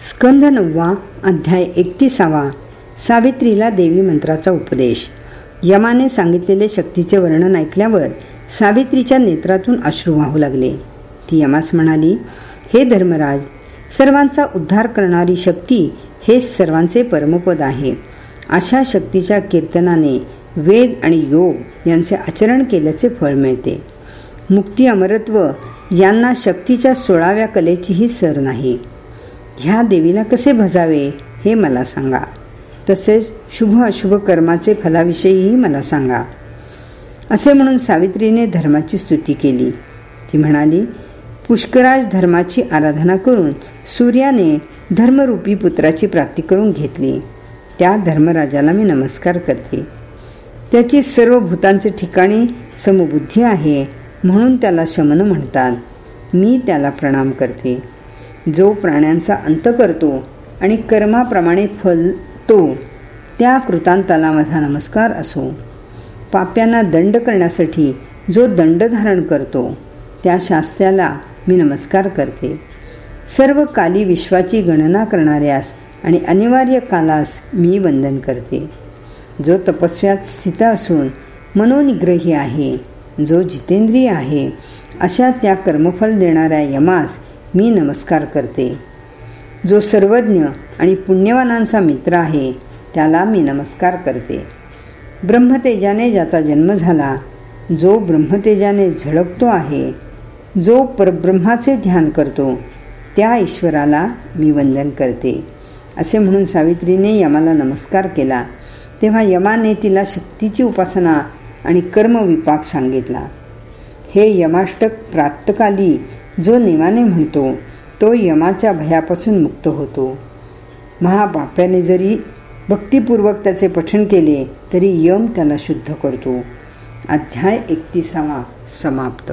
स्कंद नववा अध्याय एकतीसावा. सावित्रीला देवी मंत्राचा उपदेश. यमाने सांगितलेले शक्तीचे वर्णन ऐकल्यावर सावित्रीच्या नेत्रातून अश्रू वाहू लागले. ती यमास म्हणाली हे धर्मराज सर्वांचा उद्धार करणारी शक्ती हे सर्वांचे परमपद आहे. अशा शक्तीच्या कीर्तनाने वेद आणि योग यांचे आचरण केल्याचे फळ मिळते. मुक्ती अमरत्व यांना शक्तीच्या सोळाव्या कलेचीही सर नाही. ह्या देवीला कसे भजावे हे मला सांगा. तसेच शुभ अशुभ कर्माचे फलाविषयीही मला सांगा. असे म्हणून सावित्रीने धर्माची स्तुती केली. ती म्हणाली पुष्कराज धर्माची आराधना करून सूर्याने धर्मरूपी पुत्राची प्राप्ती करून घेतली. त्या धर्मराजाला मी नमस्कार करते. त्याची सर्व भूतांचे ठिकाणी समबुद्धी आहे म्हणून त्याला शमन म्हणतात. मी त्याला प्रणाम करते. जो प्राण्यांचा अंत करतो आणि कर्माप्रमाणे फलतो त्या कृतांताला माझा नमस्कार असो. पाप्यांना दंड करण्यासाठी जो दंड धारण करतो त्या शास्त्राला मी नमस्कार करते. सर्व काली विश्वाची गणना करणाऱ्यास आणि अनिवार्य कालास मी वंदन करते. जो तपस्व्यात स्थित असून मनोनिग्रही आहे जो जितेंद्रिय आहे अशा त्या कर्मफल देणाऱ्या यमास मी नमस्कार करते. जो सर्वज्ञ आणि पुण्यवानांचा मित्र आहे त्याला मी नमस्कार करते. ब्रह्मतेजाने ज्याचा जन्म झाला जो ब्रह्मतेजाने झळकतो आहे जो परब्रह्माचे ध्यान करतो त्या ईश्वराला मी वंदन करते. असे म्हणून सावित्रीने यमाला नमस्कार केला. तेव्हा यमाने तिला शक्तीची उपासना आणि कर्मविपाक सांगितला. हे यमाष्टक प्रातकाली जो निमाने म्हणतो तो यमाच्या भयापासून मुक्त होतो. महापाप्याने जरी भक्तिपूर्वक त्याचे पठण केले तरी यम त्याला शुद्ध करतो. अध्याय एकतीसावा समाप्त.